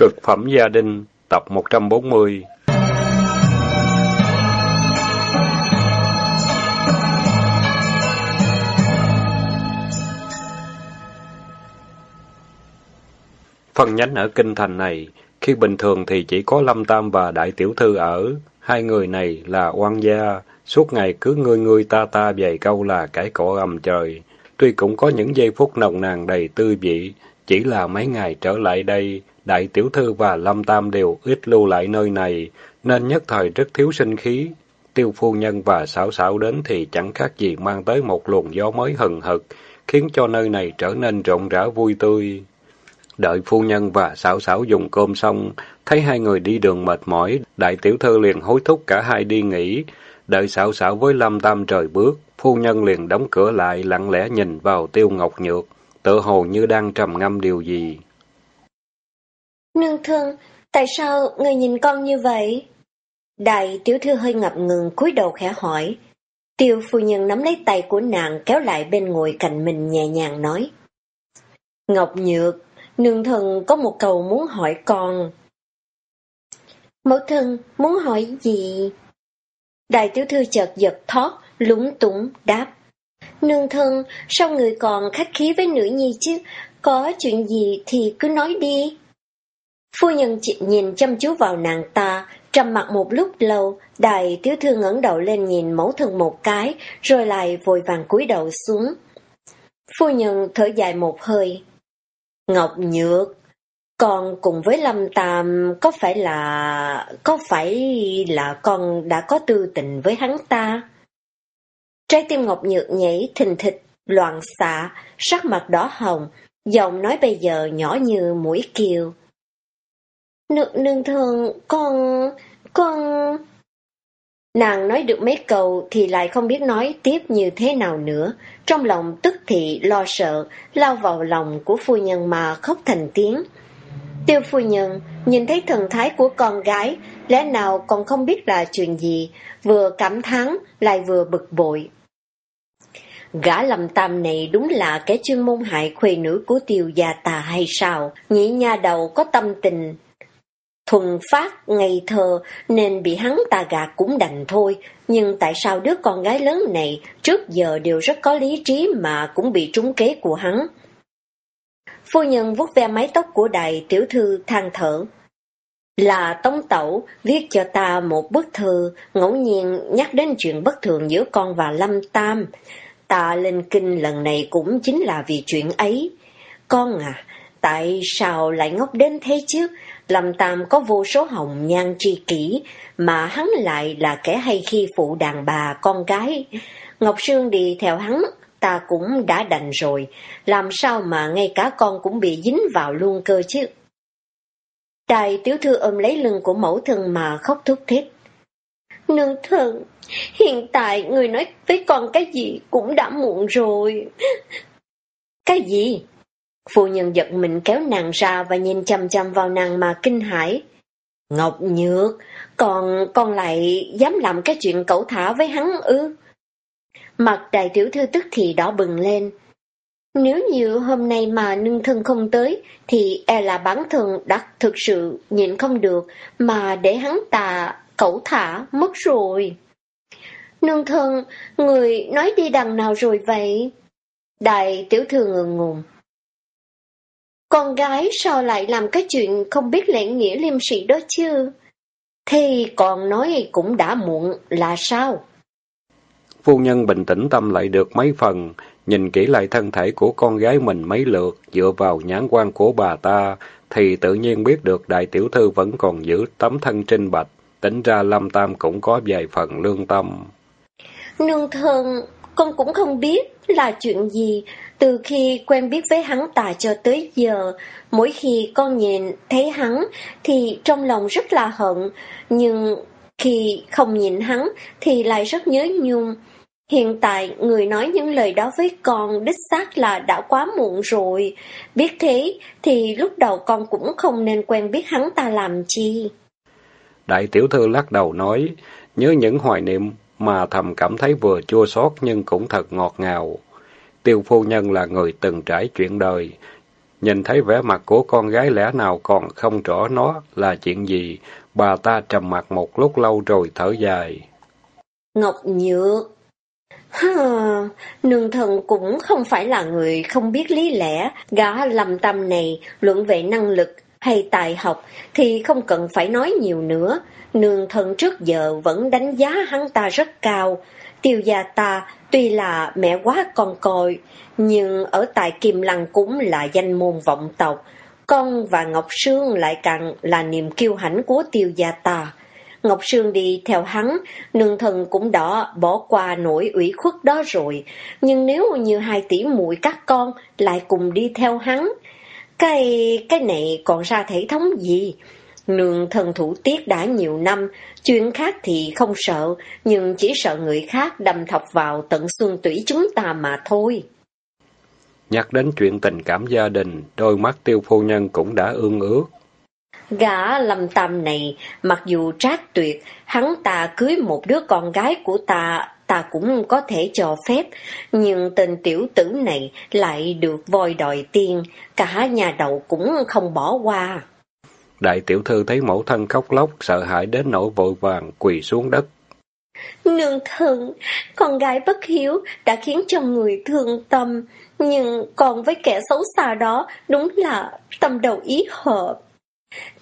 Cực phẩm gia đình, tập 140 Phần nhánh ở kinh thành này, khi bình thường thì chỉ có Lâm Tam và Đại Tiểu Thư ở. Hai người này là oan gia, suốt ngày cứ ngươi ngươi ta ta vài câu là cãi cọ ầm trời. Tuy cũng có những giây phút nồng nàn đầy tư vị, chỉ là mấy ngày trở lại đây, Đại Tiểu Thư và Lâm Tam đều ít lưu lại nơi này, nên nhất thời rất thiếu sinh khí. Tiêu phu nhân và xảo xảo đến thì chẳng khác gì mang tới một luồng gió mới hừng hực, khiến cho nơi này trở nên rộng rã vui tươi. Đợi phu nhân và xảo xảo dùng cơm xong, thấy hai người đi đường mệt mỏi, đại tiểu thư liền hối thúc cả hai đi nghỉ. Đợi xảo xảo với Lâm Tam trời bước, phu nhân liền đóng cửa lại lặng lẽ nhìn vào tiêu ngọc nhược, tự hồ như đang trầm ngâm điều gì. Nương thương, tại sao người nhìn con như vậy? Đại tiểu thư hơi ngập ngừng cúi đầu khẽ hỏi. Tiêu phu nhân nắm lấy tay của nàng kéo lại bên ngồi cạnh mình nhẹ nhàng nói. Ngọc Nhược, nương thần có một câu muốn hỏi con. Mẫu thân muốn hỏi gì? Đại tiểu thư chợt giật thót, lúng túng, đáp. Nương thân, sao người còn khách khí với nữ nhi chứ? Có chuyện gì thì cứ nói đi. Phu nhân chị nhìn chăm chú vào nàng ta, trầm mặt một lúc lâu, đại tiểu thư ngẩng đầu lên nhìn mẫu thân một cái, rồi lại vội vàng cúi đầu xuống. Phu nhân thở dài một hơi. Ngọc Nhược, con cùng với Lâm Tam có phải là... có phải là con đã có tư tình với hắn ta? Trái tim Ngọc Nhược nhảy thình thịch, loạn xạ, sắc mặt đỏ hồng, giọng nói bây giờ nhỏ như mũi kiều. Nương, nương thường con... con... Nàng nói được mấy câu thì lại không biết nói tiếp như thế nào nữa. Trong lòng tức thị lo sợ, lao vào lòng của phu nhân mà khóc thành tiếng. Tiêu phu nhân nhìn thấy thần thái của con gái, lẽ nào còn không biết là chuyện gì, vừa cảm thán lại vừa bực bội. Gã lầm tam này đúng là cái chuyên môn hại khuê nữ của tiêu gia tà hay sao? nhĩ nha đầu có tâm tình, thuần phát, ngây thơ, nên bị hắn ta gạt cũng đành thôi. Nhưng tại sao đứa con gái lớn này trước giờ đều rất có lý trí mà cũng bị trúng kế của hắn? Phu nhân vuốt ve mái tóc của đại tiểu thư than thở. Là Tống Tẩu viết cho ta một bức thư, ngẫu nhiên nhắc đến chuyện bất thường giữa con và Lâm Tam. Ta lên kinh lần này cũng chính là vì chuyện ấy. Con à, tại sao lại ngốc đến thế chứ? Lâm Tam có vô số hồng nhan tri kỷ, mà hắn lại là kẻ hay khi phụ đàn bà con gái. Ngọc Sương đi theo hắn, ta cũng đã đành rồi, làm sao mà ngay cả con cũng bị dính vào luôn cơ chứ. Đại tiểu thư ôm lấy lưng của mẫu thân mà khóc thúc thích. Nương thân, hiện tại người nói với con cái gì cũng đã muộn rồi. Cái gì? Phu nhân giật mình kéo nàng ra và nhìn chăm chăm vào nàng mà kinh hãi. Ngọc Nhược, còn con lại dám làm cái chuyện cẩu thả với hắn ư? Mặt đại tiểu thư tức thì đỏ bừng lên. Nếu như hôm nay mà nương thân không tới, thì e là bản thân đã thực sự nhịn không được, mà để hắn ta cẩu thả mất rồi. Nương thân, người nói đi đằng nào rồi vậy? Đại tiểu thư ngừng ngùng. Con gái sao lại làm cái chuyện không biết lễ nghĩa liêm sĩ đó chứ? Thì còn nói cũng đã muộn là sao? Phu nhân bình tĩnh tâm lại được mấy phần, nhìn kỹ lại thân thể của con gái mình mấy lượt, dựa vào nhãn quan của bà ta, thì tự nhiên biết được đại tiểu thư vẫn còn giữ tấm thân trinh bạch, tính ra Lâm Tam cũng có vài phần lương tâm. Nương thân, con cũng không biết là chuyện gì, từ khi quen biết với hắn ta cho tới giờ, mỗi khi con nhìn thấy hắn thì trong lòng rất là hận, nhưng khi không nhìn hắn thì lại rất nhớ nhung. Hiện tại người nói những lời đó với con đích xác là đã quá muộn rồi. Biết thế thì lúc đầu con cũng không nên quen biết hắn ta làm chi. Đại tiểu thư lắc đầu nói, nhớ những hoài niệm mà thầm cảm thấy vừa chua xót nhưng cũng thật ngọt ngào. Tiêu phu nhân là người từng trải chuyện đời, Nhìn thấy vẻ mặt của con gái lẽ nào còn không rõ nó là chuyện gì, bà ta trầm mặt một lúc lâu rồi thở dài. Ngọc Nhược Ha, nương thần cũng không phải là người không biết lý lẽ, gã lầm tâm này luận về năng lực hay tài học thì không cần phải nói nhiều nữa. Nương thần trước giờ vẫn đánh giá hắn ta rất cao. Tiêu gia ta tuy là mẹ quá con côi, nhưng ở tại Kim Lăng cũng là danh môn vọng tộc. Con và Ngọc Sương lại càng là niềm kiêu hãnh của tiêu gia ta. Ngọc Sương đi theo hắn, nương thần cũng đã bỏ qua nỗi ủy khuất đó rồi. Nhưng nếu như hai tỷ muội các con lại cùng đi theo hắn, cái cái này còn ra thể thống gì? Nương thần thủ tiết đã nhiều năm, chuyện khác thì không sợ, nhưng chỉ sợ người khác đâm thọc vào tận xương tủy chúng ta mà thôi. Nhắc đến chuyện tình cảm gia đình, đôi mắt tiêu phu nhân cũng đã ương ước. Gã lâm tam này, mặc dù trác tuyệt, hắn ta cưới một đứa con gái của ta, ta cũng có thể cho phép, nhưng tên tiểu tử này lại được voi đòi tiên, cả nhà đầu cũng không bỏ qua. Đại tiểu thư thấy mẫu thân khóc lóc, sợ hãi đến nỗi vội vàng quỳ xuống đất. Nương thân, con gái bất hiếu đã khiến cho người thương tâm, nhưng còn với kẻ xấu xa đó đúng là tâm đầu ý hợp.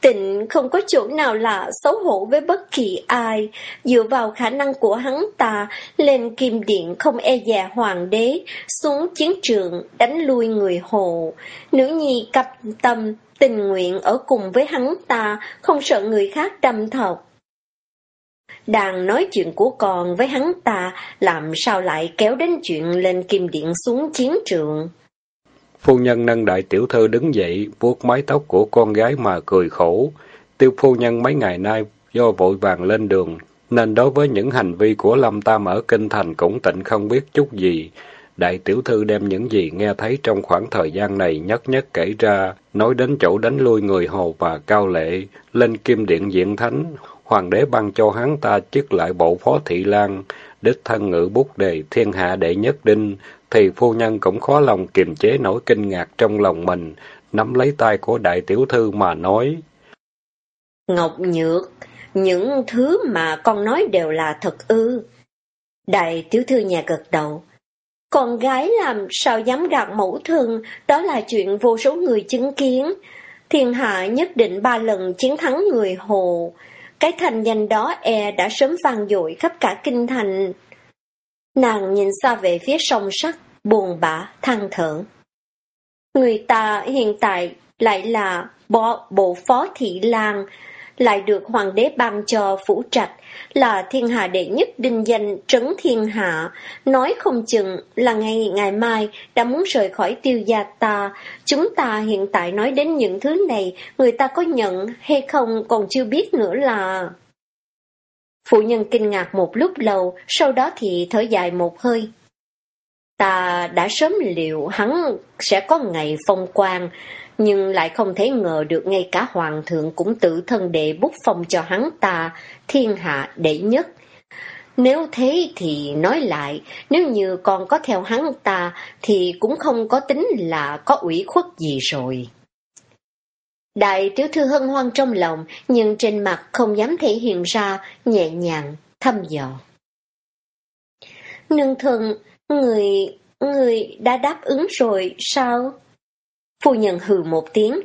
Tịnh không có chỗ nào là xấu hổ với bất kỳ ai, dựa vào khả năng của hắn ta, lên kim điện không e dè hoàng đế, xuống chiến trường đánh lui người hồ. Nữ nhi cập tâm, tình nguyện ở cùng với hắn ta, không sợ người khác đâm thọc. Đang nói chuyện của con với hắn ta, làm sao lại kéo đến chuyện lên kim điện xuống chiến trường. Phu nhân nâng đại tiểu thư đứng dậy, vuốt mái tóc của con gái mà cười khổ. Tiêu phu nhân mấy ngày nay do vội vàng lên đường, nên đối với những hành vi của Lâm Tam ở Kinh Thành cũng tịnh không biết chút gì. Đại tiểu thư đem những gì nghe thấy trong khoảng thời gian này nhất nhất kể ra, nói đến chỗ đánh lui người Hồ và Cao Lệ, lên kim điện diện thánh, hoàng đế ban cho hắn ta chức lại bộ phó thị lang, đích thân ngự bút đề thiên hạ đệ nhất đinh, thì phu nhân cũng khó lòng kiềm chế nỗi kinh ngạc trong lòng mình, nắm lấy tay của đại tiểu thư mà nói. Ngọc Nhược, những thứ mà con nói đều là thật ư. Đại tiểu thư nhà gật đầu. Con gái làm sao dám gạt mẫu thân, đó là chuyện vô số người chứng kiến. Thiên hạ nhất định ba lần chiến thắng người Hồ. Cái thành danh đó e đã sớm vang dội khắp cả kinh thành. Nàng nhìn xa về phía sông sắt, buồn bã, than thở. Người ta hiện tại lại là bộ, bộ phó thị lang, lại được hoàng đế ban cho phủ trạch, là thiên hạ đệ nhất đinh danh trấn thiên hạ, nói không chừng là ngày ngày mai đã muốn rời khỏi tiêu gia ta. Chúng ta hiện tại nói đến những thứ này, người ta có nhận hay không còn chưa biết nữa là... Phụ nhân kinh ngạc một lúc lâu, sau đó thì thở dài một hơi. Ta đã sớm liệu hắn sẽ có ngày phong quang, nhưng lại không thể ngờ được ngay cả hoàng thượng cũng tự thân đệ bút phong cho hắn ta, thiên hạ đệ nhất. Nếu thế thì nói lại, nếu như còn có theo hắn ta thì cũng không có tính là có ủy khuất gì rồi. Đại tiểu thư hân hoan trong lòng, nhưng trên mặt không dám thể hiện ra, nhẹ nhàng, thăm dò. Nương thần, người, người đã đáp ứng rồi sao? Phu nhân hừ một tiếng.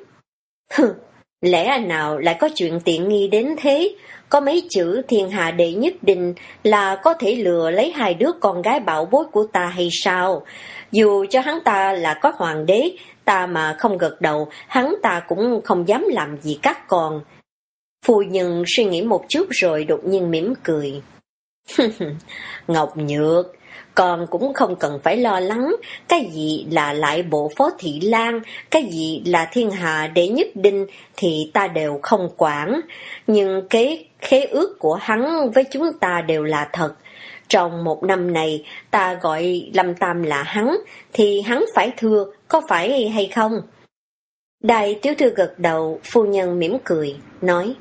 Hừ, lẽ nào lại có chuyện tiện nghi đến thế? Có mấy chữ thiên hạ đệ nhất định là có thể lừa lấy hai đứa con gái bảo bối của ta hay sao? Dù cho hắn ta là có hoàng đế, ta mà không gật đầu, hắn ta cũng không dám làm gì các con. Phu nhân suy nghĩ một chút rồi đột nhiên mỉm cười. Ngọc Nhược, con cũng không cần phải lo lắng, cái gì là lại bộ phó thị lang, cái gì là thiên hạ đệ nhất đinh thì ta đều không quản. Nhưng cái khế ước của hắn với chúng ta đều là thật. Trong một năm này, ta gọi Lâm Tam là hắn, thì hắn phải thưa, có phải hay không? Đại tiểu thư gật đầu, phu nhân mỉm cười, nói.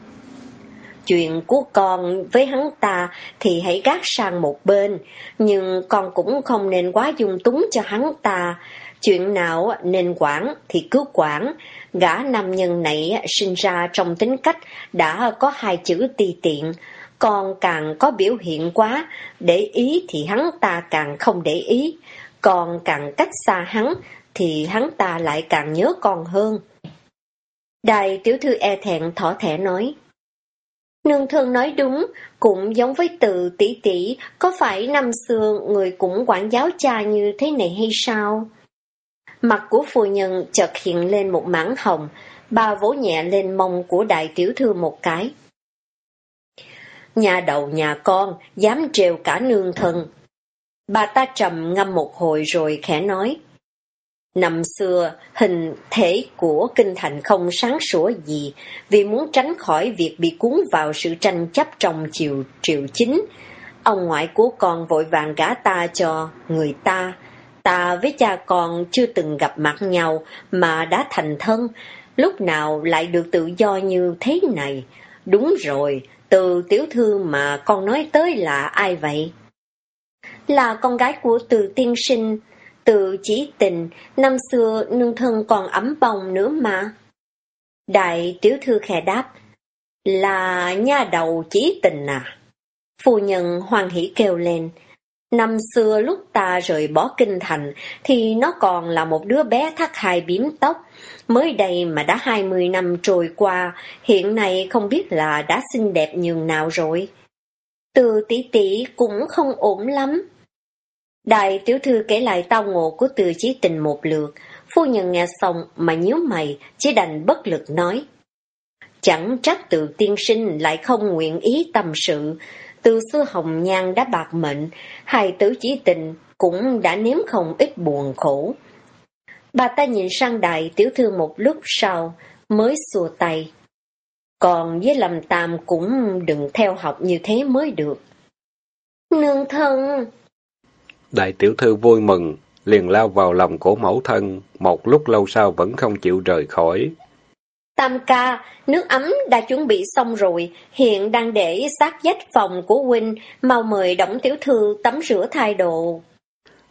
Chuyện của con với hắn ta thì hãy gác sang một bên, nhưng con cũng không nên quá dung túng cho hắn ta. chuyện nào nên quản thì cứ quản. Gã nam nhân này sinh ra trong tính cách đã có hai chữ ti tiện, con càng có biểu hiện quá, để ý thì hắn ta càng không để ý, còn càng cách xa hắn thì hắn ta lại càng nhớ con hơn. Đại tiểu thư e thẹn thỏ thẻ nói. Nương thân nói đúng, cũng giống với từ tỷ tỷ, có phải năm xưa người cũng quản giáo cha như thế này hay sao? Mặt của phu nhân chợt hiện lên một mảng hồng, bà vỗ nhẹ lên mông của đại tiểu thư một cái. Nhà đầu nhà con, dám trêu cả nương thân. Bà ta trầm ngâm một hồi rồi khẽ nói. Năm xưa, hình thể của kinh thành không sáng sủa gì, vì muốn tránh khỏi việc bị cuốn vào sự tranh chấp trong triều triều chính. Ông ngoại của con vội vàng gả ta cho người ta. Ta với cha con chưa từng gặp mặt nhau mà đã thành thân, lúc nào lại được tự do như thế này. Đúng rồi, từ tiểu thư mà con nói tới là ai vậy? Là con gái của từ tiên sinh, từ chỉ tình, năm xưa nương thân còn ấm bồng nữa mà. Đại tiểu thư khẽ đáp, là nha đầu chỉ tình à? Phu nhân hoàng hỷ kêu lên, năm xưa lúc ta rời bỏ kinh thành thì nó còn là một đứa bé thắt hai biếm tóc, mới đây mà đã hai mươi năm trôi qua, hiện nay không biết là đã xinh đẹp nhường nào rồi. Từ tỷ tỷ cũng không ổn lắm. Đại tiểu thư kể lại tao ngộ của từ chí tình một lượt, phu nhân nghe xong mà nhíu mày, chỉ đành bất lực nói. Chẳng trách từ tiên sinh lại không nguyện ý tâm sự, từ xưa hồng nhan đã bạc mệnh, hai tử chí tình cũng đã nếm không ít buồn khổ. Bà ta nhìn sang đại tiểu thư một lúc sau, mới xua tay. Còn với lầm tam cũng đừng theo học như thế mới được. Nương thân, Đại tiểu thư vui mừng, liền lao vào lòng của mẫu thân, một lúc lâu sau vẫn không chịu rời khỏi. Tam ca, nước ấm đã chuẩn bị xong rồi, hiện đang để sát vách phòng của huynh, mau mời Đổng tiểu thư tắm rửa thay đồ.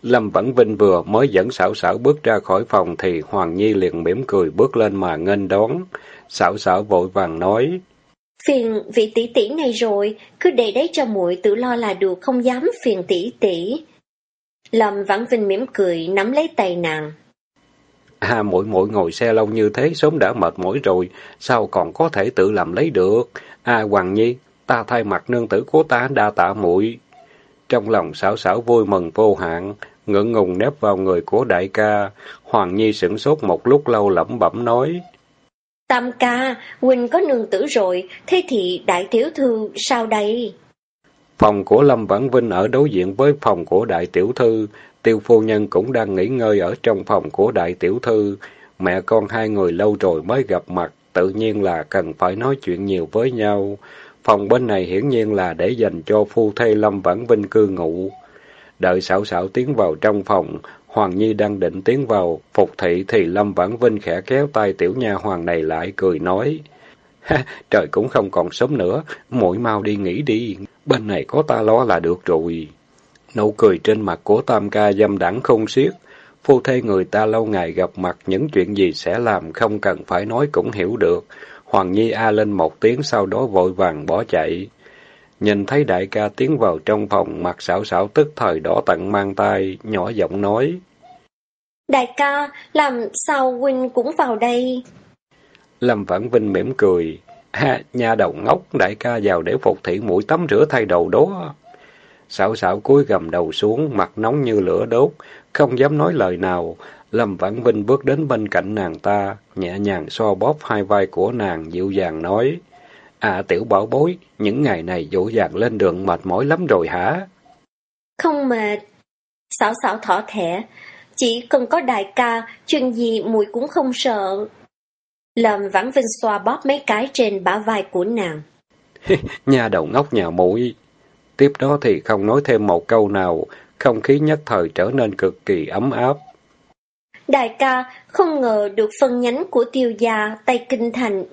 Lâm Vãn Vinh vừa mới dẫn xảo xảo bước ra khỏi phòng thì Hoàng Nhi liền mỉm cười bước lên mà nghênh đón. Xảo xảo vội vàng nói. Phiền vị tỷ tỷ này rồi, cứ để đấy cho muội tự lo là được, không dám phiền tỷ tỷ. Lâm Vãn Vinh mỉm cười, nắm lấy tay nàng. À, muội muội ngồi xe lâu như thế, sớm đã mệt mỏi rồi, sao còn có thể tự làm lấy được? À, Hoàng Nhi, ta thay mặt nương tử của ta đa tạ muội. Trong lòng xảo xảo vui mừng vô hạn, ngượng ngùng nép vào người của đại ca. Hoàng Nhi sửng sốt một lúc lâu lẩm bẩm nói. Tam ca, Huynh có nương tử rồi, thế thì đại thiếu thư sao đây? Phòng của Lâm Vãn Vinh ở đối diện với phòng của đại tiểu thư, tiêu phu nhân cũng đang nghỉ ngơi ở trong phòng của đại tiểu thư. Mẹ con hai người lâu rồi mới gặp mặt, tự nhiên là cần phải nói chuyện nhiều với nhau. Phòng bên này hiển nhiên là để dành cho phu thê Lâm Vãn Vinh cư ngụ. Đợi xảo xảo tiến vào trong phòng, Hoàng Nhi đang định tiến vào phục thị thì Lâm Vãn Vinh khẽ kéo tay tiểu nha hoàng này lại cười nói. Ha, trời cũng không còn sớm nữa, muội mau đi nghỉ đi, bên này có ta lo là được rồi. Nụ cười trên mặt của Tam ca dâm đẳng không xiết, phu thê người ta lâu ngày gặp mặt những chuyện gì sẽ làm không cần phải nói cũng hiểu được. Hoàng Nhi a lên một tiếng sau đó vội vàng bỏ chạy. Nhìn thấy đại ca tiến vào trong phòng, mặt xảo xảo tức thời đỏ tận mang tay, nhỏ giọng nói. Đại ca, làm sao huynh cũng vào đây? Lâm Vãn Vinh mỉm cười. Ha, nhà đầu ngốc, đại ca vào để phục thị mũi tắm rửa thay đầu đó. Xảo xảo cúi gầm đầu xuống, mặt nóng như lửa đốt, không dám nói lời nào. Lâm Vãn Vinh bước đến bên cạnh nàng ta, nhẹ nhàng so bóp hai vai của nàng, dịu dàng nói. À tiểu bảo bối, những ngày này dỗ dàng lên đường mệt mỏi lắm rồi hả? Không mệt. Xảo xảo thỏ thẻ, chỉ cần có đại ca, chuyện gì mùi cũng không sợ. Lâm Vãn Vinh xoa bóp mấy cái trên bả vai của nàng. nhà đầu ngốc nhà mũi. Tiếp đó thì không nói thêm một câu nào, không khí nhất thời trở nên cực kỳ ấm áp. Đại ca, không ngờ được phân nhánh của tiêu gia, Tây Kinh Thành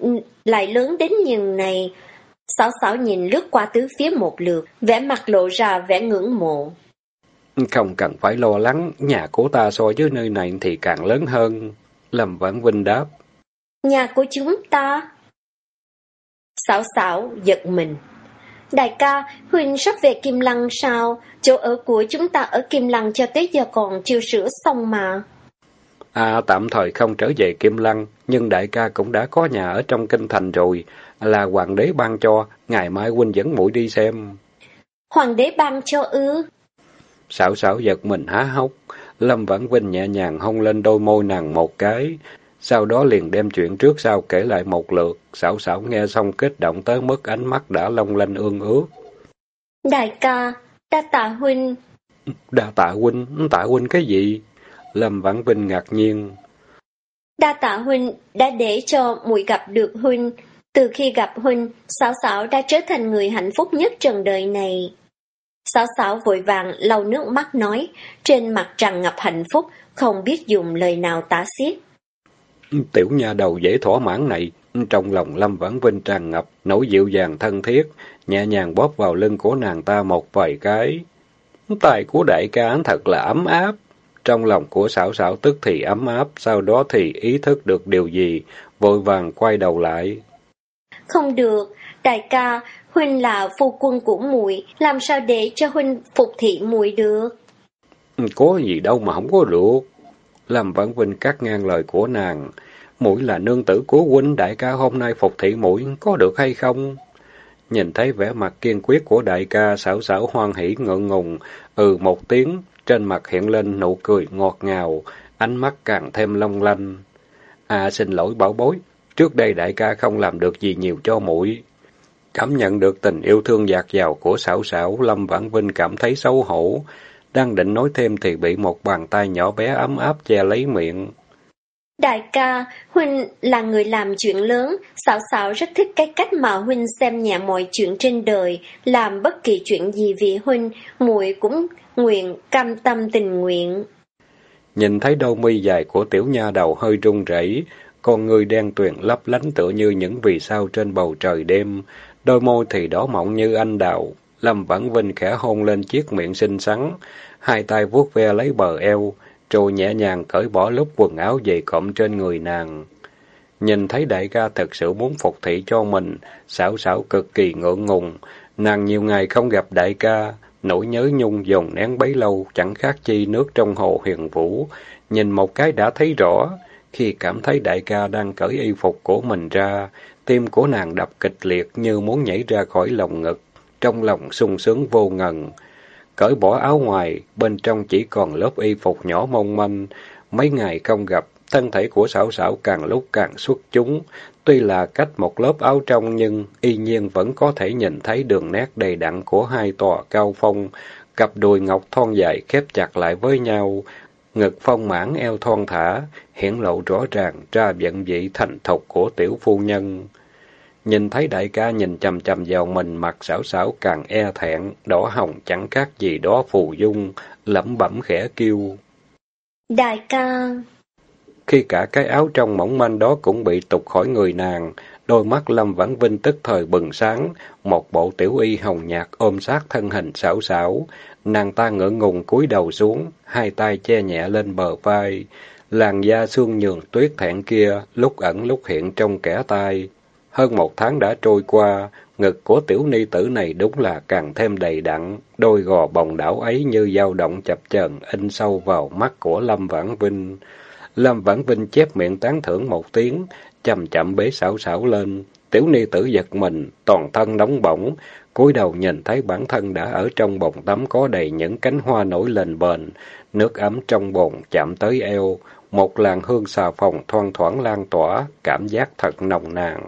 lại lớn đến nhường này. Xảo xảo nhìn lướt qua tứ phía một lượt, vẻ mặt lộ ra vẻ ngưỡng mộ. Không cần phải lo lắng, nhà của ta so với nơi này thì càng lớn hơn. Lâm Vãn Vinh đáp. Nhà của chúng ta? Sảo sảo giật mình. Đại ca, Huynh sắp về Kim Lăng sao? Chỗ ở của chúng ta ở Kim Lăng cho tới giờ còn chưa sửa xong mà. À, tạm thời không trở về Kim Lăng, nhưng đại ca cũng đã có nhà ở trong kinh thành rồi, là hoàng đế ban cho, ngày mai huynh dẫn mũi đi xem. Hoàng đế ban cho ư? Sảo sảo giật mình há hốc, Lâm Vãn Vinh nhẹ nhàng hôn lên đôi môi nàng một cái, sau đó liền đem chuyện trước sau kể lại một lượt, Sảo sảo nghe xong kích động tới mức ánh mắt đã long lanh ương ướt. Đại ca, đa tạ huynh. Đa tạ huynh, tạ huynh cái gì? Lâm Vãn Vinh ngạc nhiên. Đa tạ huynh đã để cho muội gặp được huynh. Từ khi gặp huynh, Sảo Sảo đã trở thành người hạnh phúc nhất trần đời này. Sảo Sảo vội vàng lau nước mắt nói, trên mặt tràn ngập hạnh phúc, không biết dùng lời nào tả xiết. Tiểu nha đầu dễ thỏa mãn này, trong lòng Lâm Vãn Vinh tràn ngập, nỗi dịu dàng thân thiết, nhẹ nhàng bóp vào lưng của nàng ta một vài cái. Tài của đại ca thật là ấm áp. Trong lòng của xảo xảo tức thì ấm áp, sau đó thì ý thức được điều gì, vội vàng quay đầu lại. Không được, đại ca, huynh là phu quân của muội, làm sao để cho huynh phục thị muội được? Có gì đâu mà không có được. Lâm Vãn Vinh cắt ngang lời của nàng. Mũi là nương tử của huynh, đại ca hôm nay phục thị mũi có được hay không? Nhìn thấy vẻ mặt kiên quyết của đại ca, xảo xảo hoan hỉ ngượng ngùng, ừ một tiếng, trên mặt hiện lên nụ cười ngọt ngào, ánh mắt càng thêm long lanh. À xin lỗi bảo bối, trước đây đại ca không làm được gì nhiều cho mũi. Cảm nhận được tình yêu thương dạt dào của xảo xảo, Lâm Vãn Vinh cảm thấy xấu hổ. Đang định nói thêm thì bị một bàn tay nhỏ bé ấm áp che lấy miệng. Đại ca, Huynh là người làm chuyện lớn, xảo xảo rất thích cái cách mà Huynh xem nhẹ mọi chuyện trên đời, làm bất kỳ chuyện gì vì Huynh, muội cũng nguyện, cam tâm tình nguyện. Nhìn thấy đôi mi dài của tiểu nha đầu hơi run rẩy, con người đen tuyền lấp lánh tựa như những vì sao trên bầu trời đêm, đôi môi thì đỏ mọng như anh đào. Lâm Vãn Vinh khẽ hôn lên chiếc miệng xinh xắn, hai tay vuốt ve lấy bờ eo, rồi nhẹ nhàng cởi bỏ lớp quần áo dày cộm trên người nàng. Nhìn thấy đại ca thật sự muốn phục thị cho mình, xảo xảo cực kỳ ngượng ngùng. Nàng nhiều ngày không gặp đại ca, nỗi nhớ nhung dồn nén bấy lâu chẳng khác chi nước trong hồ huyền vũ. Nhìn một cái đã thấy rõ, khi cảm thấy đại ca đang cởi y phục của mình ra, tim của nàng đập kịch liệt như muốn nhảy ra khỏi lồng ngực, trong lòng sung sướng vô ngần. Cởi bỏ áo ngoài, bên trong chỉ còn lớp y phục nhỏ mong manh. Mấy ngày không gặp, thân thể của xảo xảo càng lúc càng xuất chúng. Tuy là cách một lớp áo trong nhưng y nhiên vẫn có thể nhìn thấy đường nét đầy đặn của hai tòa cao phong. Cặp đùi ngọc thon dài khép chặt lại với nhau, ngực phong mãn eo thon thả, hiển lộ rõ ràng ra vận vị thành thục của tiểu phu nhân. Nhìn thấy đại ca nhìn chầm chầm vào mình, mặt xảo xảo càng e thẹn, đỏ hồng chẳng khác gì đó phù dung, lẩm bẩm khẽ kêu. Đại ca... Khi cả cái áo trong mỏng manh đó cũng bị tục khỏi người nàng, đôi mắt Lâm Vãn Vinh tức thời bừng sáng, một bộ tiểu y hồng nhạt ôm sát thân hình xảo xảo, nàng ta ngỡ ngùng cúi đầu xuống, hai tay che nhẹ lên bờ vai, làn da xương nhường tuyết thẹn kia lúc ẩn lúc hiện trong kẻ tai. Hơn một tháng đã trôi qua, ngực của tiểu ni tử này đúng là càng thêm đầy đặn, đôi gò bồng đảo ấy như dao động chập chờn in sâu vào mắt của Lâm Vãn Vinh. Lâm Vãn Vinh chép miệng tán thưởng một tiếng, chậm chậm bế xảo xảo lên. Tiểu ni tử giật mình, toàn thân nóng bỏng, cúi đầu nhìn thấy bản thân đã ở trong bồn tắm có đầy những cánh hoa nổi lên bền, nước ấm trong bồn chạm tới eo, một làn hương xà phòng thoang thoảng lan tỏa, cảm giác thật nồng nàn.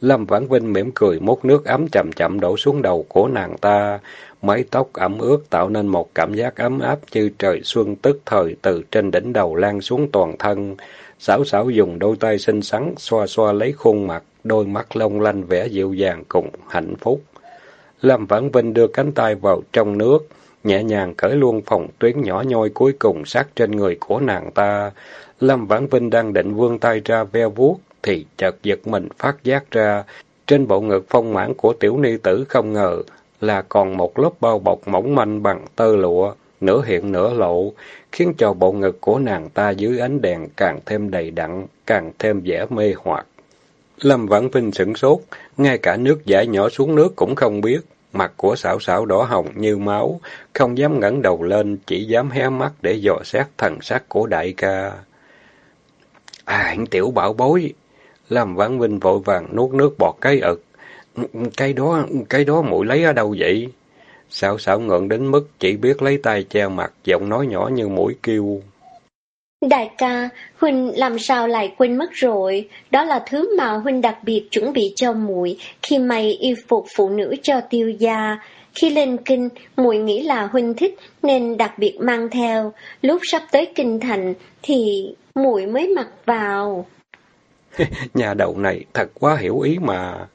Lâm Vãn Vinh mỉm cười mút nước ấm chậm chậm đổ xuống đầu của nàng ta, mái tóc ẩm ướt tạo nên một cảm giác ấm áp như trời xuân tức thời từ trên đỉnh đầu lan xuống toàn thân. Xảo xảo dùng đôi tay xinh xắn xoa xoa lấy khuôn mặt, đôi mắt long lanh vẻ dịu dàng cùng hạnh phúc. Lâm Vãn Vinh đưa cánh tay vào trong nước, nhẹ nhàng cởi luôn phòng tuyến nhỏ nhoi cuối cùng sát trên người của nàng ta. Lâm Vãn Vinh đang định vươn tay ra ve vuốt, thì chợt giật mình phát giác ra, trên bộ ngực phong mãn của tiểu ni tử không ngờ là còn một lớp bao bọc mỏng manh bằng tơ lụa, nửa hiện nửa lộ, khiến cho bộ ngực của nàng ta dưới ánh đèn càng thêm đầy đặn, càng thêm vẻ mê hoặc. Lâm Vãn Vinh sửng sốt, ngay cả nước giải nhỏ xuống nước cũng không biết. Mặt của xảo xảo đỏ hồng như máu, không dám ngẩng đầu lên, chỉ dám hé mắt để dò xét thần sắc của đại ca. À, tiểu bảo bối! Làm Vãn Vinh vội vàng nuốt nước bọt cái ực. Cái đó, cái đó mũi lấy ở đâu vậy? Xảo xảo ngượng đến mức chỉ biết lấy tay che mặt, giọng nói nhỏ như mũi kêu. Đại ca, Huynh làm sao lại quên mất rồi? Đó là thứ mà Huynh đặc biệt chuẩn bị cho muội khi may y phục phụ nữ cho tiêu gia. Khi lên kinh, muội nghĩ là Huynh thích nên đặc biệt mang theo. Lúc sắp tới kinh thành thì muội mới mặc vào. Nhà đầu này thật quá hiểu ý mà.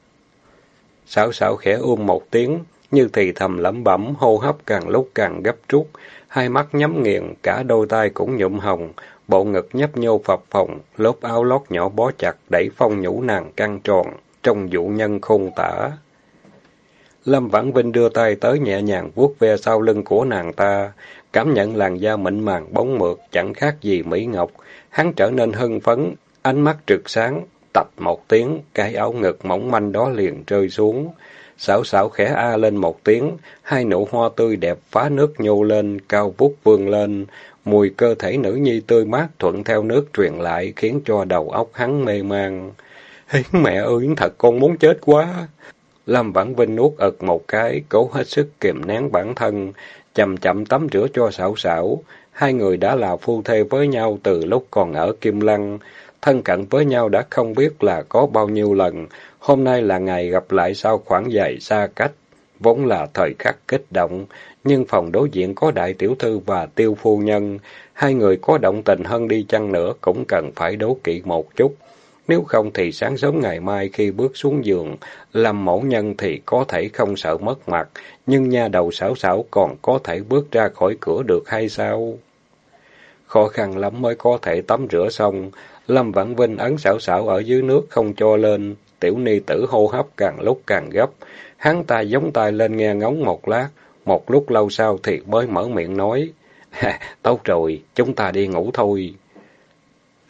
Sảo sảo khẽ ôm một tiếng, như thì thầm lẩm bẩm, hô hấp càng lúc càng gấp rút, hai mắt nhắm nghiền, cả đôi tay cũng nhuộm hồng, bộ ngực nhấp nhô phập phồng, lớp áo lót nhỏ bó chặt đẩy phong nhũ nàng căng tròn, trong dụ nhân khôn tả. Lâm Vãn Vinh đưa tay tới nhẹ nhàng vuốt ve sau lưng của nàng ta, cảm nhận làn da mịn màng bóng mượt chẳng khác gì mỹ ngọc, hắn trở nên hưng phấn, ánh mắt trực sáng, tập một tiếng, cái áo ngực mỏng manh đó liền rơi xuống. Xảo xảo khẽ a lên một tiếng, hai nụ hoa tươi đẹp phá nước nhô lên, cao vút vươn lên, mùi cơ thể nữ nhi tươi mát thuận theo nước truyền lại, khiến cho đầu óc hắn mê man. Mẹ ơi, thật con muốn chết quá! Lâm Vãn Vinh nuốt ực một cái, cố hết sức kiềm nén bản thân, chậm chậm tắm rửa cho xảo xảo. Hai người đã là phu thê với nhau từ lúc còn ở Kim Lăng, thân cận với nhau đã không biết là có bao nhiêu lần, Hôm nay là ngày gặp lại sau khoảng dài xa cách, vốn là thời khắc kích động, nhưng phòng đối diện có đại tiểu thư và tiêu phu nhân, hai người có động tình hơn đi chăng nữa cũng cần phải đấu kỵ một chút. Nếu không thì sáng sớm ngày mai khi bước xuống giường, làm mẫu nhân thì có thể không sợ mất mặt, nhưng nha đầu xảo xảo còn có thể bước ra khỏi cửa được hay sao? Khó khăn lắm mới có thể tắm rửa xong, Lâm Vãn Vinh ấn xảo xảo ở dưới nước không cho lên, Tiểu ni tử hô hấp càng lúc càng gấp. Hắn ta giống tay lên nghe ngóng một lát, một lúc lâu sau thì mới mở miệng nói. Tốt rồi, chúng ta đi ngủ thôi.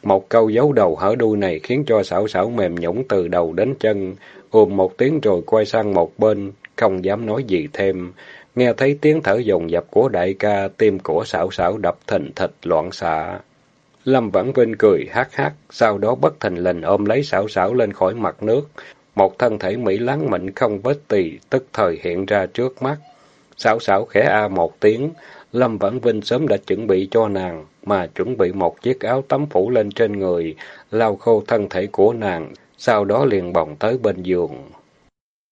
Một câu giấu đầu hở đuôi này khiến cho xảo xảo mềm nhũng từ đầu đến chân, ùm một tiếng rồi quay sang một bên, không dám nói gì thêm. Nghe thấy tiếng thở dồn dập của đại ca, tim của xảo xảo đập thình thịch loạn xạ. Lâm Vãn Vinh cười hát hát, sau đó bất thành lình ôm lấy xảo xảo lên khỏi mặt nước. Một thân thể mỹ láng mịn không vết tì tức thời hiện ra trước mắt. Xảo xảo khẽ a một tiếng, Lâm Vãn Vinh sớm đã chuẩn bị cho nàng, mà chuẩn bị một chiếc áo tắm phủ lên trên người, lau khô thân thể của nàng, sau đó liền bồng tới bên giường.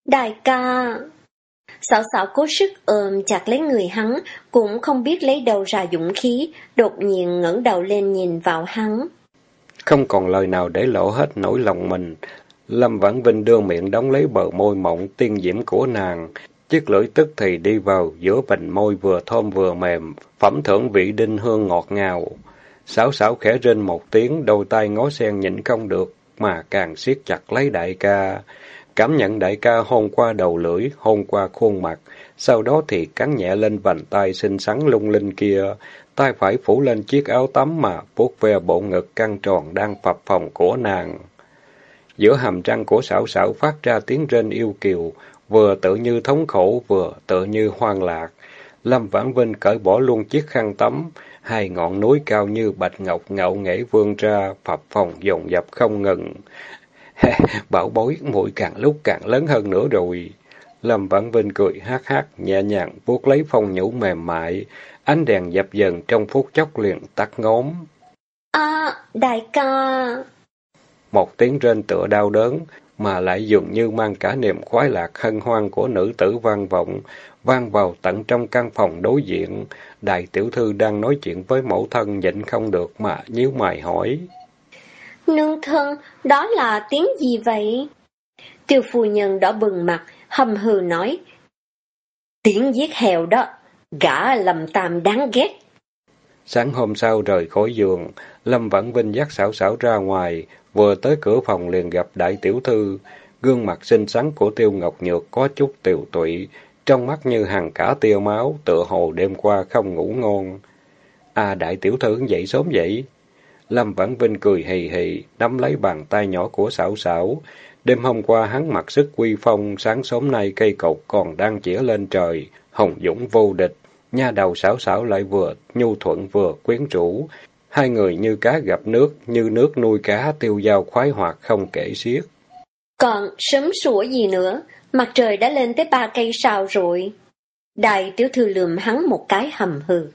Đại ca! Sảo sảo cố sức ôm chặt lấy người hắn, cũng không biết lấy đâu ra dũng khí, đột nhiên ngẩng đầu lên nhìn vào hắn. Không còn lời nào để lộ hết nỗi lòng mình. Lâm Vãn Vinh đưa miệng đóng lấy bờ môi mộng tiên diễm của nàng. Chiếc lưỡi tức thì đi vào giữa vành môi vừa thơm vừa mềm, phẩm thưởng vị đinh hương ngọt ngào. Sảo sảo khẽ rên một tiếng, đôi tay ngó sen nhịn không được, mà càng siết chặt lấy đại ca. Cảm nhận đại ca hôn qua đầu lưỡi, hôn qua khuôn mặt, sau đó thì cắn nhẹ lên vành tay xinh xắn lung linh kia, tay phải phủ lên chiếc áo tắm mà vuốt ve bộ ngực căng tròn đang phập phồng của nàng. Giữa hàm răng của xảo xảo phát ra tiếng rên yêu kiều, vừa tự như thống khổ, vừa tự như hoang lạc. Lâm Vãn Vinh cởi bỏ luôn chiếc khăn tắm, hai ngọn núi cao như bạch ngọc ngạo nghễ vươn ra, phập phồng dồn dập không ngừng. Bảo bối muội càng lúc càng lớn hơn nữa rồi. Lâm Vãn Vinh cười hát hát, nhẹ nhàng vuốt lấy phong nhũ mềm mại, ánh đèn dập dần trong phút chốc liền tắt ngóm. À, đại ca! Một tiếng rên tựa đau đớn, mà lại dường như mang cả niềm khoái lạc hân hoan của nữ tử vang vọng, vang vào tận trong căn phòng đối diện. Đại tiểu thư đang nói chuyện với mẫu thân nhịn không được mà nhíu mày hỏi. Nương thân, đó là tiếng gì vậy? Tiêu phu nhân đỏ bừng mặt, hầm hừ nói. Tiếng giết heo đó, gã lầm tam đáng ghét. Sáng hôm sau rời khỏi giường, Lâm Vãn Vinh dắt xảo xảo ra ngoài, vừa tới cửa phòng liền gặp đại tiểu thư. Gương mặt xinh xắn của Tiêu Ngọc Nhược có chút tiều tụy, trong mắt như hàng cả tia máu, tựa hồ đêm qua không ngủ ngon. À đại tiểu thư dậy sớm vậy? Lâm Vãn Vinh cười hì hì, nắm lấy bàn tay nhỏ của xảo xảo. Đêm hôm qua hắn mặc sức quy phong, sáng sớm nay cây cột còn đang chĩa lên trời, hồng dũng vô địch. Nha đầu xảo xảo lại vừa nhu thuận vừa quyến rũ. Hai người như cá gặp nước, như nước nuôi cá tiêu dao khoái hoạt không kể xiết. Còn sớm sủa gì nữa, mặt trời đã lên tới ba cây sao rồi. Đại tiểu thư lườm hắn một cái hầm hừ.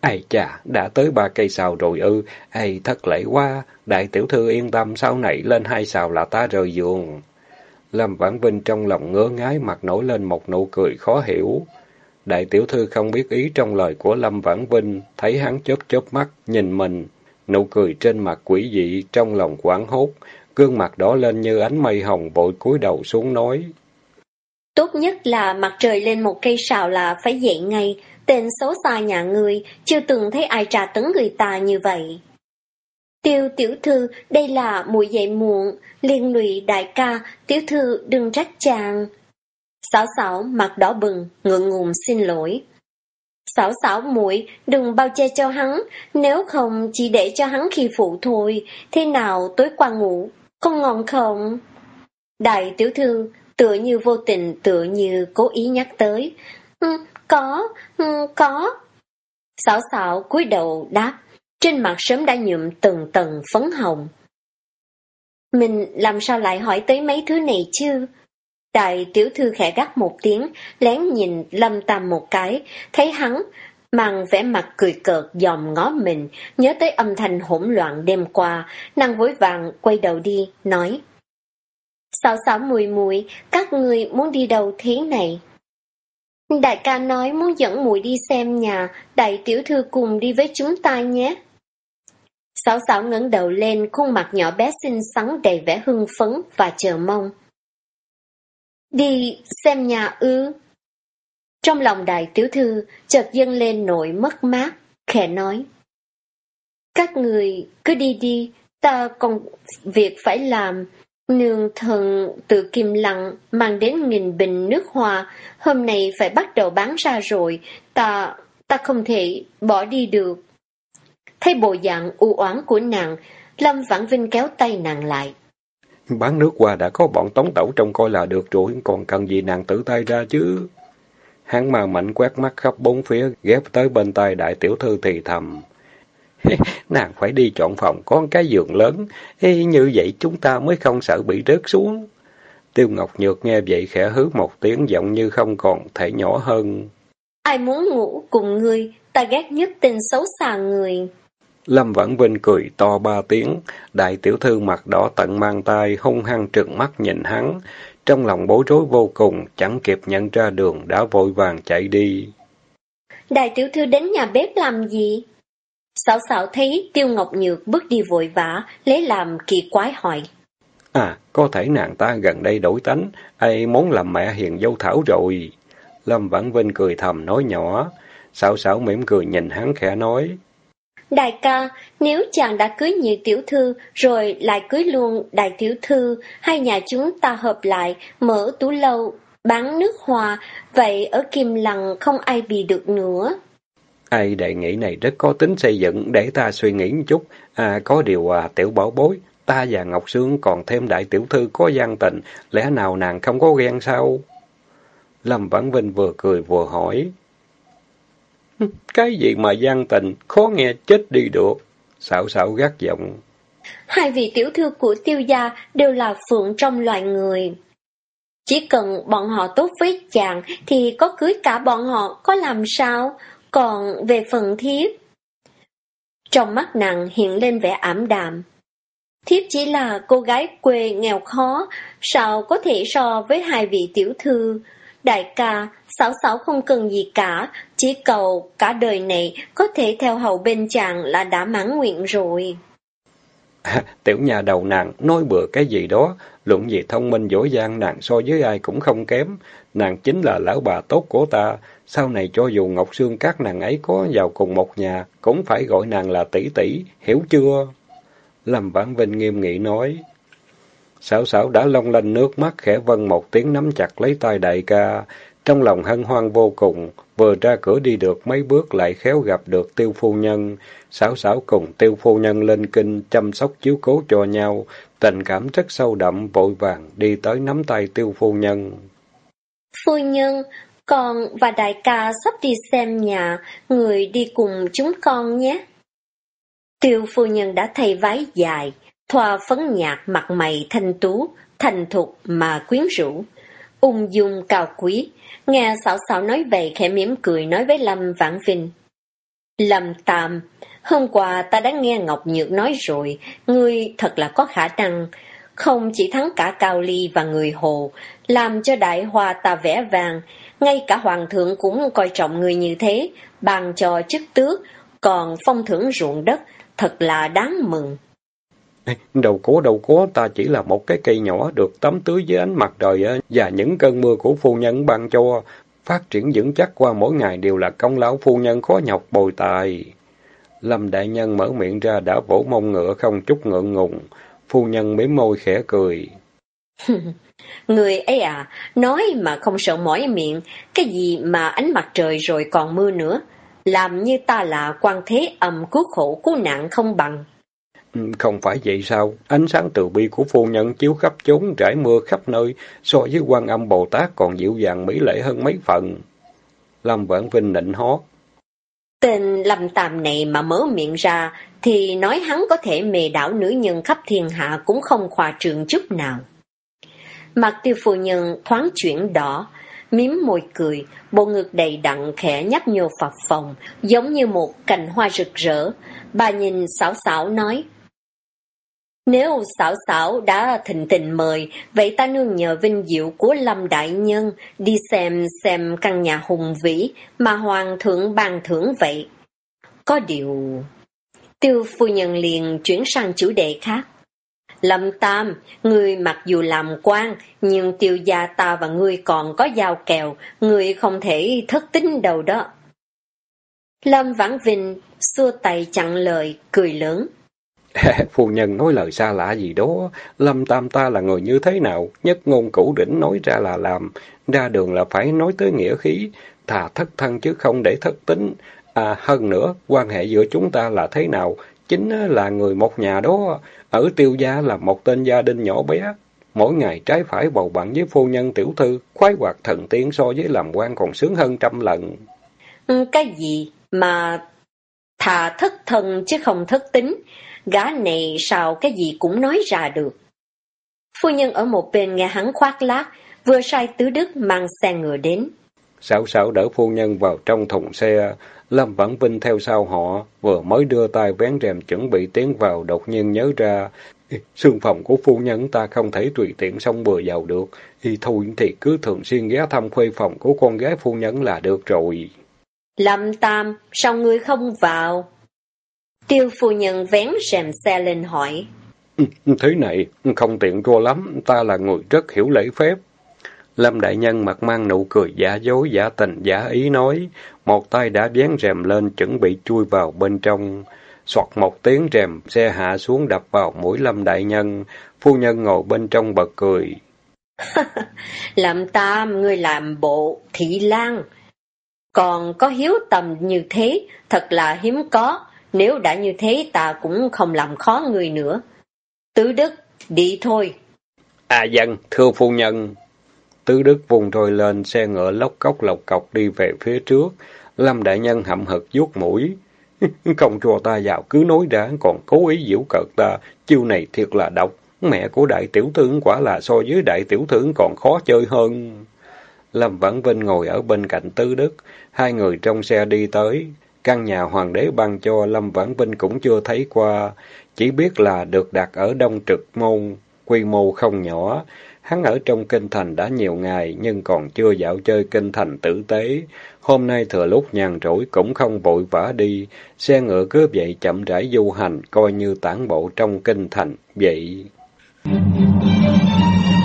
Ai chà, đã tới ba cây sào rồi ư, ai thất lễ quá, đại tiểu thư yên tâm sau này lên hai sào là ta rời giường. Lâm Vãn Vinh trong lòng ngớ ngái mặt nổi lên một nụ cười khó hiểu. Đại tiểu thư không biết ý trong lời của Lâm Vãn Vinh, thấy hắn chớp chớp mắt, nhìn mình, nụ cười trên mặt quỷ dị, trong lòng quảng hốt, gương mặt đỏ lên như ánh mây hồng vội cúi đầu xuống nói. Tốt nhất là mặt trời lên một cây sào là phải dậy ngay, Tên xấu xa nhà người, chưa từng thấy ai trả tấn người ta như vậy. Tiêu tiểu thư, đây là mùi dậy muộn, liên lụy đại ca, tiểu thư đừng trách chàng. Xảo xảo mặt đỏ bừng, ngượng ngùng xin lỗi. Xảo xảo muội đừng bao che cho hắn, nếu không chỉ để cho hắn khi phụ thôi, thế nào tối qua ngủ, không ngon không? Đại tiểu thư, tựa như vô tình, tựa như cố ý nhắc tới. Ừ, có, ừ, có. Xảo xảo cúi đầu đáp, trên mặt sớm đã nhuộm từng tầng phấn hồng. Mình làm sao lại hỏi tới mấy thứ này chứ? Đại tiểu thư khẽ gắt một tiếng, lén nhìn lâm tam một cái, thấy hắn, mang vẻ mặt cười cợt dòm ngó mình, nhớ tới âm thanh hỗn loạn đêm qua, nàng vối vàng quay đầu đi, nói. Xảo xảo mùi mùi, các người muốn đi đâu thế này? Đại ca nói muốn dẫn muội đi xem nhà, đại tiểu thư cùng đi với chúng ta nhé. sáu sáu ngẩng đầu lên, khuôn mặt nhỏ bé xinh xắn đầy vẻ hưng phấn và chờ mong. Đi xem nhà ư. Trong lòng đại tiểu thư chợt dâng lên nỗi mất mát, khẽ nói. Các người cứ đi đi, ta còn việc phải làm, Nương thần tự kim lặng mang đến nghìn bình nước hoa, hôm nay phải bắt đầu bán ra rồi, ta, ta không thể bỏ đi được. Thấy bộ dạng u oán của nàng, Lâm Vãn Vinh kéo tay nàng lại. Bán nước hoa đã có bọn tống tẩu trong coi là được rồi, còn cần gì nàng tự tay ra chứ. Hắn mà mạnh quét mắt khắp bốn phía, ghép tới bên tay đại tiểu thư thì thầm. Nàng phải đi chọn phòng có cái giường lớn, như vậy chúng ta mới không sợ bị rớt xuống. Tiêu Ngọc Nhược nghe vậy khẽ hứ một tiếng giọng như không còn thể nhỏ hơn. Ai muốn ngủ cùng người, ta ghét nhất tên xấu xa người. Lâm Vãn Vinh cười to ba tiếng, đại tiểu thư mặt đỏ tận mang tay, hung hăng trừng mắt nhìn hắn. Trong lòng bối rối vô cùng, chẳng kịp nhận ra đường, đã vội vàng chạy đi. Đại tiểu thư đến nhà bếp làm gì? Sảo sảo thấy Tiêu Ngọc Nhược bước đi vội vã, lấy làm kỳ quái hỏi. À, có thể nàng ta gần đây đổi tánh, ai muốn làm mẹ hiền dâu thảo rồi. Lâm Vãn Vinh cười thầm nói nhỏ, Sảo sảo mỉm cười nhìn hắn khẽ nói. Đại ca, nếu chàng đã cưới nhị tiểu thư, rồi lại cưới luôn đại tiểu thư, hai nhà chúng ta hợp lại, mở tú lâu, bán nước hoa, vậy ở Kim Lăng không ai bị được nữa. Ai đề nghị này rất có tính xây dựng, để ta suy nghĩ một chút. À, có điều à, tiểu bảo bối, ta và Ngọc Sương còn thêm đại tiểu thư có gian tình, lẽ nào nàng không có ghen sao? Lâm Vãn Vinh vừa cười vừa hỏi. Cái gì mà gian tình, khó nghe chết đi được. Xảo xảo gắt giọng. Hai vị tiểu thư của tiêu gia đều là phượng trong loài người. Chỉ cần bọn họ tốt với chàng thì có cưới cả bọn họ có làm sao? Còn về phần thiếp, trong mắt nàng hiện lên vẻ ảm đạm. Thiếp chỉ là cô gái quê nghèo khó, sao có thể so với hai vị tiểu thư. Đại ca, Sáu Sáu không cần gì cả, chỉ cầu cả đời này có thể theo hầu bên chàng là đã mãn nguyện rồi. À, tiểu nhà đầu nàng nói bừa cái gì đó, luận gì thông minh dỗ dang nàng so với ai cũng không kém. Nàng chính là lão bà tốt của ta, sau này cho dù Ngọc Sương các nàng ấy có vào cùng một nhà, cũng phải gọi nàng là tỷ tỷ, hiểu chưa? Lâm Vãn Vinh nghiêm nghị nói. Sảo sảo đã long lanh nước mắt khẽ vân một tiếng nắm chặt lấy tay đại ca. Trong lòng hân hoan vô cùng, vừa ra cửa đi được mấy bước lại khéo gặp được tiêu phu nhân. Sảo sảo cùng tiêu phu nhân lên kinh, chăm sóc chiếu cố cho nhau, tình cảm rất sâu đậm, vội vàng đi tới nắm tay tiêu phu nhân. Phu nhân, con và đại ca sắp đi xem nhà, người đi cùng chúng con nhé. Tiêu phu nhân đã thay váy dài, thoa phấn nhạt mặt mày thanh tú, thành thục mà quyến rũ, ung dung cao quý, nghe xảo xảo nói vậy khẽ mỉm cười nói với Lâm Vãn Vinh. Lâm Tam, hôm qua ta đã nghe Ngọc Nhược nói rồi, ngươi thật là có khả năng, không chỉ thắng cả Cao Ly và người Hồ, làm cho đại hoa ta vẽ vàng, ngay cả Hoàng thượng cũng coi trọng người như thế, bàn cho chức tước, còn phong thưởng ruộng đất, thật là đáng mừng đầu cố đầu cố ta chỉ là một cái cây nhỏ được tắm tưới dưới ánh mặt trời và những cơn mưa của phu nhân ban cho. Phát triển vững chắc qua mỗi ngày đều là công lão phu nhân khó nhọc bồi tài. Lâm đại nhân mở miệng ra đã vỗ mông ngựa không chút ngượng ngùng. Phu nhân mím môi khẽ cười. Người ấy à, nói mà không sợ mỏi miệng, cái gì mà ánh mặt trời rồi còn mưa nữa. Làm như ta là quan thế âm cứu khổ cứu nạn không bằng. Ừ, không phải vậy sao? Ánh sáng từ bi của phu nhân chiếu khắp chốn trải mưa khắp nơi, so với quan âm Bồ Tát còn dịu dàng mỹ lệ hơn mấy phần. Lâm Vãn Vinh nịnh hót. Tên Lâm Tàm này mà mở miệng ra, thì nói hắn có thể mê đảo nữ nhân khắp thiên hạ cũng không khoa trương chút nào. Mặt tiêu phu nhân thoáng chuyển đỏ, miếm môi cười, bộ ngực đầy đặn khẽ nhấp nhô phập phồng, giống như một cành hoa rực rỡ. Bà nhìn xảo xảo nói, nếu xảo xảo đã thịnh tình mời, vậy ta nương nhờ vinh diệu của Lâm Đại Nhân đi xem xem căn nhà hùng vĩ mà Hoàng thượng ban thưởng vậy. Có điều... Tiêu phu nhân liền chuyển sang chủ đề khác. Lâm Tam, người mặc dù làm quan, nhưng tiêu gia ta và ngươi còn có giao kèo, người không thể thất tính đâu đó. Lâm Vãn Vinh xua tay chặn lời, cười lớn. Phu nhân nói lời xa lạ gì đó, Lâm Tam ta là người như thế nào, nhất ngôn cửu đỉnh nói ra là làm, ra đường là phải nói tới nghĩa khí, thà thất thân chứ không để thất tính. À, hơn nữa, quan hệ giữa chúng ta là thế nào, chính là người một nhà đó, ở tiêu gia là một tên gia đình nhỏ bé. Mỗi ngày trái phải bầu bạn với phu nhân tiểu thư, khoái hoạt thần tiên so với làm quan còn sướng hơn trăm lần. Ừ, cái gì mà thà thất thân chứ không thất tính, gã này sao cái gì cũng nói ra được. Phu nhân ở một bên nghe hắn khoác lác, vừa sai tứ đức mang xe ngựa đến. Sảo sảo đỡ phu nhân vào trong thùng xe, Lâm Vãn Vinh theo sau họ, vừa mới đưa tay vén rèm chuẩn bị tiến vào, đột nhiên nhớ ra, xương phòng của phu nhân ta không thể tùy tiện xông bừa vào được, thì thôi thì cứ thường xuyên ghé thăm khuê phòng của con gái phu nhân là được rồi. Lâm Tam, sao ngươi không vào? Tiêu phu nhân vén rèm xe lên hỏi. Thế này, không tiện cho lắm, ta là người rất hiểu lễ phép. Lâm Đại Nhân mặt mang nụ cười giả dối, giả tình, giả ý nói, một tay đã vén rèm lên chuẩn bị chui vào bên trong. Soạt một tiếng rèm, xe hạ xuống đập vào mũi Lâm Đại Nhân, phu nhân ngồi bên trong bật cười. làm tam, ngươi làm bộ, thị lan. Còn có hiếu tầm như thế, thật là hiếm có, nếu đã như thế ta cũng không làm khó người nữa. Tứ Đức, đi thôi. À dân, thưa phu nhân. Tứ Đức vùng rồi lên, xe ngựa lóc cốc lộc cọc đi về phía trước. Lâm Đại Nhân hậm hực vuốt mũi. không cho ta vào cứ nói đã còn cố ý giễu cợt ta. Chiêu này thiệt là độc. Mẹ của đại tiểu tướng quả là so với đại tiểu tướng còn khó chơi hơn. Lâm Vãn Vinh ngồi ở bên cạnh Tứ Đức. Hai người trong xe đi tới. Căn nhà hoàng đế ban cho Lâm Vãn Vinh cũng chưa thấy qua, chỉ biết là được đặt ở Đông Trực Môn, quy mô không nhỏ. Hắn ở trong kinh thành đã nhiều ngày nhưng còn chưa dạo chơi kinh thành tử tế. Hôm nay thừa lúc nhàn rỗi cũng không vội vã đi, xe ngựa cứ vậy chậm rãi du hành, coi như tản bộ trong kinh thành vậy. Thank you.